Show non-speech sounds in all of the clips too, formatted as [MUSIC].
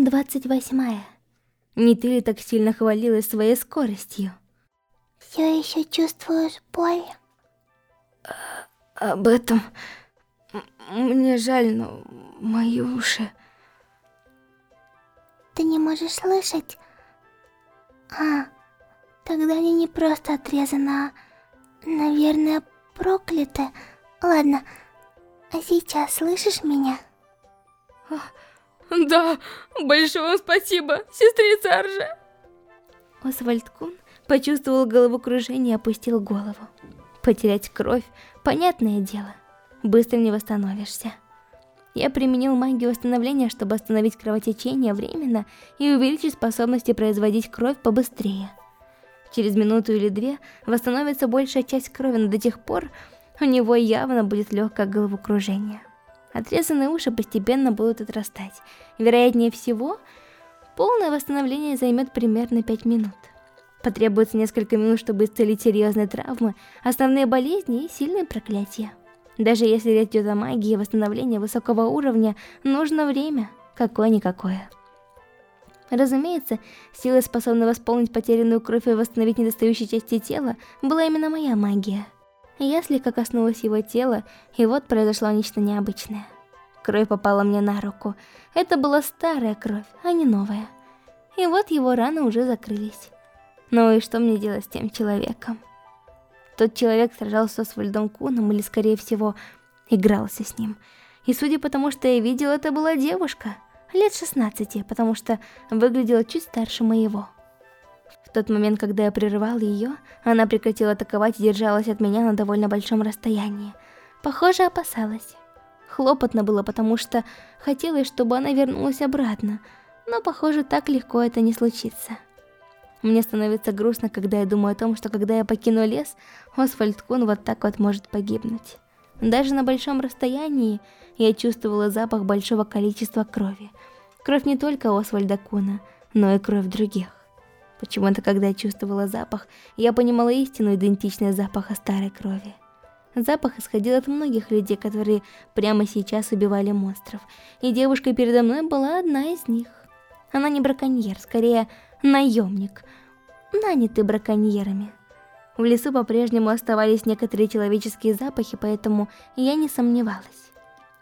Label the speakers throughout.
Speaker 1: 28. Не ты ли так сильно хвалилась своей скоростью?
Speaker 2: Все еще чувствуешь боль?
Speaker 1: об этом... Мне жаль, но мои уши...
Speaker 2: Ты не можешь слышать? А, тогда они не просто отрезаны, а, наверное, прокляты. Ладно, а сейчас слышишь меня?
Speaker 1: А, да, большое вам спасибо, сестрица Арже. Освальд Кун почувствовал головокружение и опустил голову. Потерять кровь, понятное дело, быстро не восстановишься. Я применил магию восстановления, чтобы остановить кровотечение временно и увеличить способности производить кровь побыстрее. Через минуту или две восстановится большая часть крови, но до тех пор у него явно будет легкое головокружение. Отрезанные уши постепенно будут отрастать. Вероятнее всего, полное восстановление займет примерно 5 минут. Потребуется несколько минут, чтобы исцелить серьезные травмы, основные болезни и сильные проклятия. Даже если речь идет о магии восстановления высокого уровня, нужно время, какое-никакое. Разумеется, сила, способная восполнить потерянную кровь и восстановить недостающие части тела, была именно моя магия. Я слегка коснулась его тела, и вот произошло нечто необычное. Кровь попала мне на руку. Это была старая кровь, а не новая. И вот его раны уже закрылись. Ну и что мне делать с тем человеком? Тот человек сражался с Вальдом Куном или, скорее всего, игрался с ним. И судя по тому, что я видел, это была девушка, лет 16, потому что выглядела чуть старше моего. В тот момент, когда я прерывал ее, она прекратила атаковать и держалась от меня на довольно большом расстоянии. Похоже, опасалась. Хлопотно было, потому что хотелось, чтобы она вернулась обратно, но, похоже, так легко это не случится. Мне становится грустно, когда я думаю о том, что когда я покину лес, Освальд Кун вот так вот может погибнуть. Даже на большом расстоянии я чувствовала запах большого количества крови. Кровь не только Освальда Куна, но и кровь других. Почему-то, когда я чувствовала запах, я понимала истинную идентичность запаха старой крови. Запах исходил от многих людей, которые прямо сейчас убивали монстров, и девушка передо мной была одна из них. Она не браконьер, скорее наемник, нанятый браконьерами. В лесу по-прежнему оставались некоторые человеческие запахи, поэтому я не сомневалась.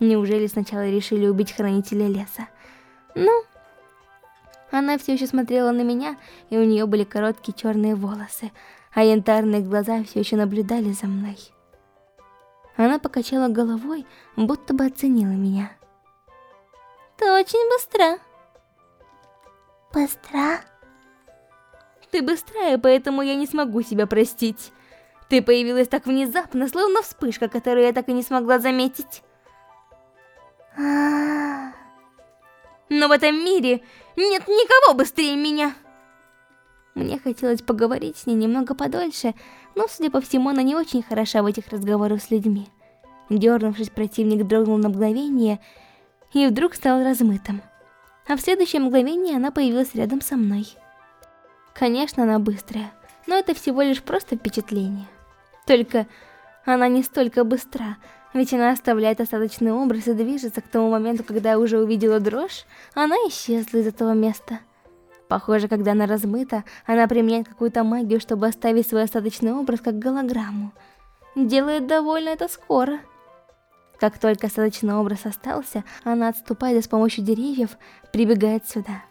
Speaker 1: Неужели сначала решили убить хранителя леса? Ну, она все еще смотрела на меня, и у нее были короткие черные волосы, а янтарные глаза все еще наблюдали за мной. Она покачала головой, будто бы оценила меня.
Speaker 2: «Ты очень быстра». «Быстра?»
Speaker 1: Ты быстрая, поэтому я не смогу себя простить. Ты появилась так внезапно, словно вспышка, которую я так и не смогла заметить. Но в этом мире нет никого быстрее меня. Мне хотелось поговорить с ней немного подольше, но, судя по всему, она не очень хороша в этих разговорах с людьми. Дернувшись, противник дрогнул на мгновение и вдруг стал размытым. А в следующее мгновение она появилась рядом со мной. Конечно, она быстрая, но это всего лишь просто впечатление. Только она не столько быстра, ведь она оставляет остаточный образ и движется к тому моменту, когда я уже увидела дрожь, она исчезла из этого места. Похоже, когда она размыта, она применяет какую-то магию, чтобы оставить свой остаточный образ как голограмму. Делает довольно это скоро. Как только остаточный образ остался, она отступает и с помощью деревьев прибегает сюда.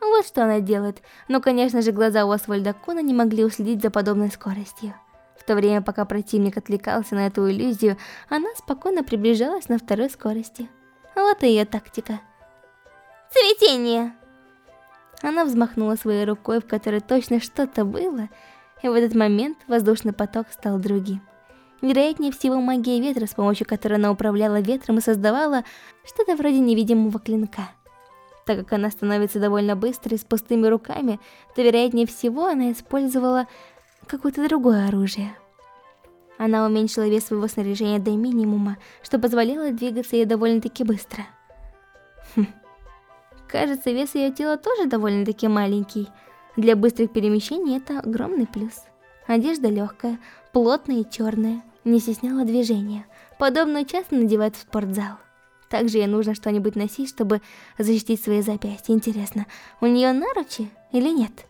Speaker 1: Вот что она делает, но, конечно же, глаза у Освальда Куна не могли уследить за подобной скоростью. В то время, пока противник отвлекался на эту иллюзию, она спокойно приближалась на второй скорости. Вот и ее тактика. Цветение! Она взмахнула своей рукой, в которой точно что-то было, и в этот момент воздушный поток стал другим. Вероятнее всего магия ветра, с помощью которой она управляла ветром и создавала что-то вроде невидимого клинка. Так как она становится довольно быстрой, с пустыми руками, то вероятнее всего она использовала какое-то другое оружие. Она уменьшила вес своего снаряжения до минимума, что позволяло двигаться ей довольно-таки быстро. Хм. Кажется, вес ее тела тоже довольно-таки маленький. Для быстрых перемещений это огромный плюс. Одежда легкая, плотная и черная, не стесняла движения. Подобную часто надевают в спортзал. Также ей нужно что-нибудь носить, чтобы защитить свои запястья. Интересно, у нее наручи или нет?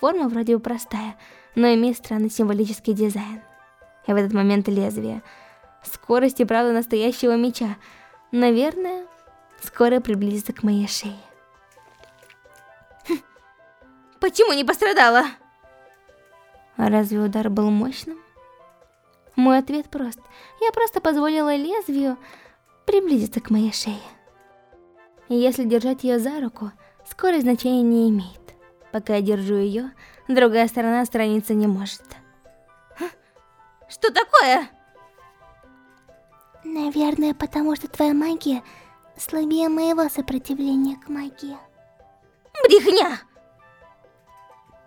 Speaker 1: Форма вроде бы простая, но имеет странный символический дизайн. И в этот момент лезвие. Скорость и правда настоящего меча. Наверное, скоро приблизится к моей шее. Хм. Почему не пострадала? Разве удар был мощным? Мой ответ прост. Я просто позволила лезвию приблизиться к моей шее. Если держать ее за руку, скорость значения не имеет. Пока я держу ее, другая сторона страницы не может. Что такое?
Speaker 2: Наверное, потому что твоя магия слабее моего сопротивления к магии.
Speaker 1: Брехня!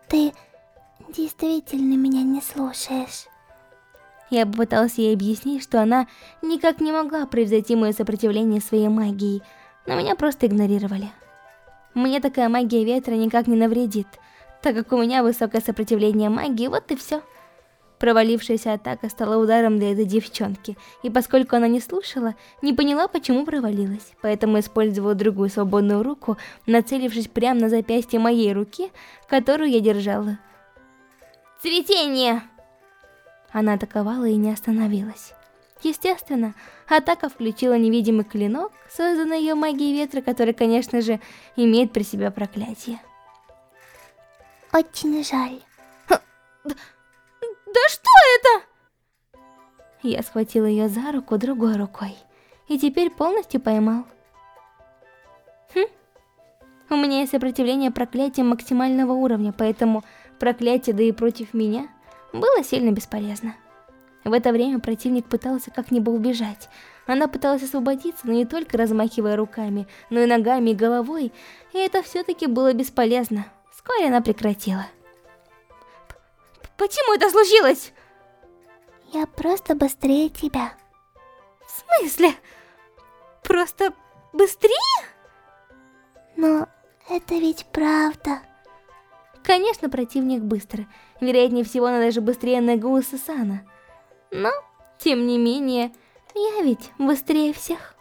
Speaker 2: Ты действительно меня не слушаешь.
Speaker 1: Я попыталась ей объяснить, что она никак не могла превзойти мое сопротивление своей магией, но меня просто игнорировали. Мне такая магия ветра никак не навредит, так как у меня высокое сопротивление магии, вот и все. Провалившаяся атака стала ударом для этой девчонки, и поскольку она не слушала, не поняла, почему провалилась, поэтому использовала другую свободную руку, нацелившись прямо на запястье моей руки, которую я держала. «Цветение!» Она атаковала и не остановилась. Естественно, атака включила невидимый клинок, созданный ее магией ветра, который, конечно же, имеет при себе проклятие.
Speaker 2: Очень жаль.
Speaker 1: Да, да что это? Я схватила ее за руку другой рукой и теперь полностью поймал. Хм. У меня есть сопротивление проклятия максимального уровня, поэтому проклятие, да и против меня – было сильно бесполезно. В это время противник пытался как-нибудь убежать. Она пыталась освободиться, но не только размахивая руками, но и ногами и головой, и это все-таки было бесполезно. Вскоре она прекратила. Почему это случилось?
Speaker 2: Я просто быстрее тебя.
Speaker 1: В смысле? Просто быстрее?
Speaker 2: Но это ведь правда.
Speaker 1: Конечно, противник быстро. Вероятнее всего, она даже быстрее Нагуа Сасана. Но, тем не менее, я ведь быстрее всех.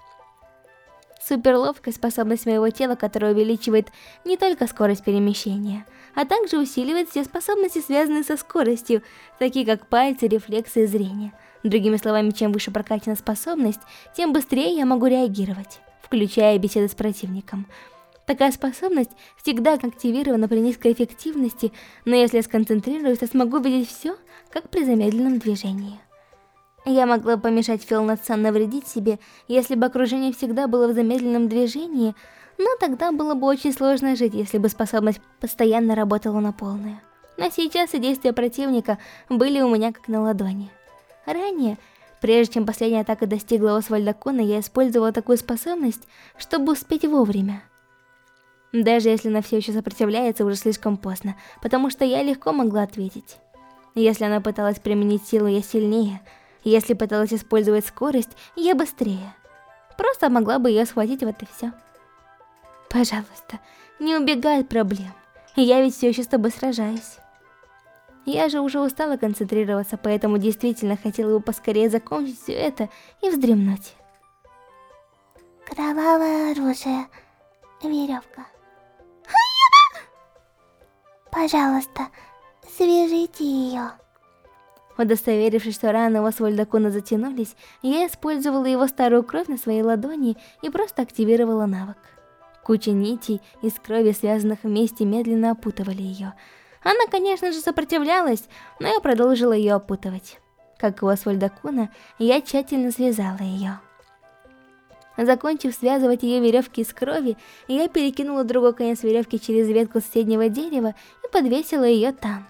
Speaker 1: Суперловкая способность моего тела, которая увеличивает не только скорость перемещения, а также усиливает все способности, связанные со скоростью, такие как пальцы, рефлексы и зрение. Другими словами, чем выше прокачана способность, тем быстрее я могу реагировать, включая беседы с противником. Такая способность всегда активирована при низкой эффективности, но если я сконцентрируюсь, то смогу видеть все, как при замедленном движении. Я могла помешать Филнатсан навредить себе, если бы окружение всегда было в замедленном движении, но тогда было бы очень сложно жить, если бы способность постоянно работала на полную. Но сейчас и действия противника были у меня как на ладони. Ранее, прежде чем последняя атака достигла Освальда Куна, я использовала такую способность, чтобы успеть вовремя. Даже если она все еще сопротивляется, уже слишком поздно, потому что я легко могла ответить. Если она пыталась применить силу, я сильнее. Если пыталась использовать скорость, я быстрее. Просто могла бы ее схватить, вот и все. Пожалуйста, не убегай от проблем. Я ведь все еще с тобой сражаюсь. Я же уже устала концентрироваться, поэтому действительно хотела бы поскорее закончить все это и вздремнуть.
Speaker 2: Кровавое оружие. Веревка. Пожалуйста, свяжите ее.
Speaker 1: Удостоверившись, что раны у Свальдакуна затянулись, я использовала его старую кровь на своей ладони и просто активировала навык. Куча нитей из крови, связанных вместе, медленно опутывали ее. Она, конечно же, сопротивлялась, но я продолжила ее опутывать. Как у Асфальдакуна, я тщательно связала ее. Закончив связывать ее веревки из крови, я перекинула другой конец веревки через ветку соседнего дерева и подвесила ее там.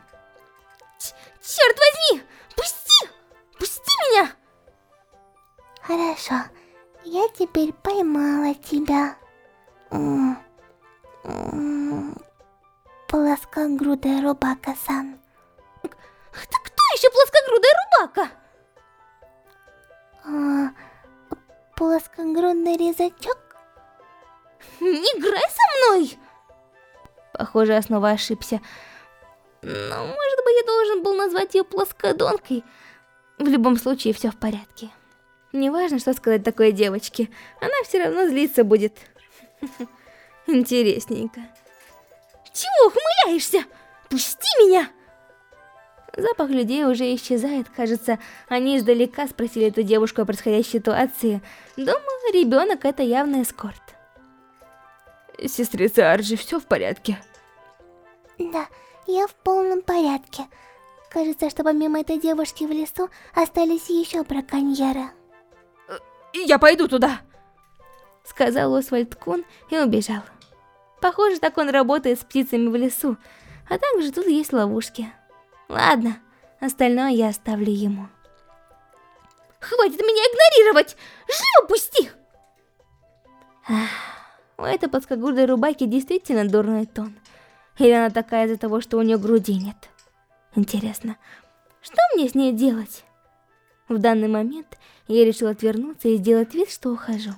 Speaker 1: Ч Черт возьми! Меня!
Speaker 2: Хорошо, я теперь поймала тебя. Плоскогрудая рубака-сан.
Speaker 1: Это кто еще плоскогрудая рубака?
Speaker 2: А, плоскогрудный резачок?
Speaker 1: Не играй со мной! Похоже, я снова ошибся. Но, может быть, я должен был назвать ее плоскодонкой. В любом случае, все в порядке. Неважно, что сказать такой девочке, она все равно злиться будет. [LAUGHS] Интересненько. Чего ухмыляешься? Пусти меня! Запах людей уже исчезает, кажется, они издалека спросили эту девушку о происходящей ситуации. Думаю, ребенок это явно эскорт. Сестрица Арджи, все в порядке?
Speaker 2: Да, я в полном порядке. Кажется, что помимо этой девушки в лесу остались еще браконьеры.
Speaker 1: Я пойду туда, сказал Освальд Кун и убежал. Похоже, так он работает с птицами в лесу, а также тут есть ловушки. Ладно, остальное я оставлю ему. Хватит меня игнорировать! Живо пусти! у этой подскогурдой рубаки действительно дурной тон. Или она такая из-за того, что у нее груди нет? Интересно, что мне с ней делать? В данный момент я решила отвернуться и сделать вид, что ухожу.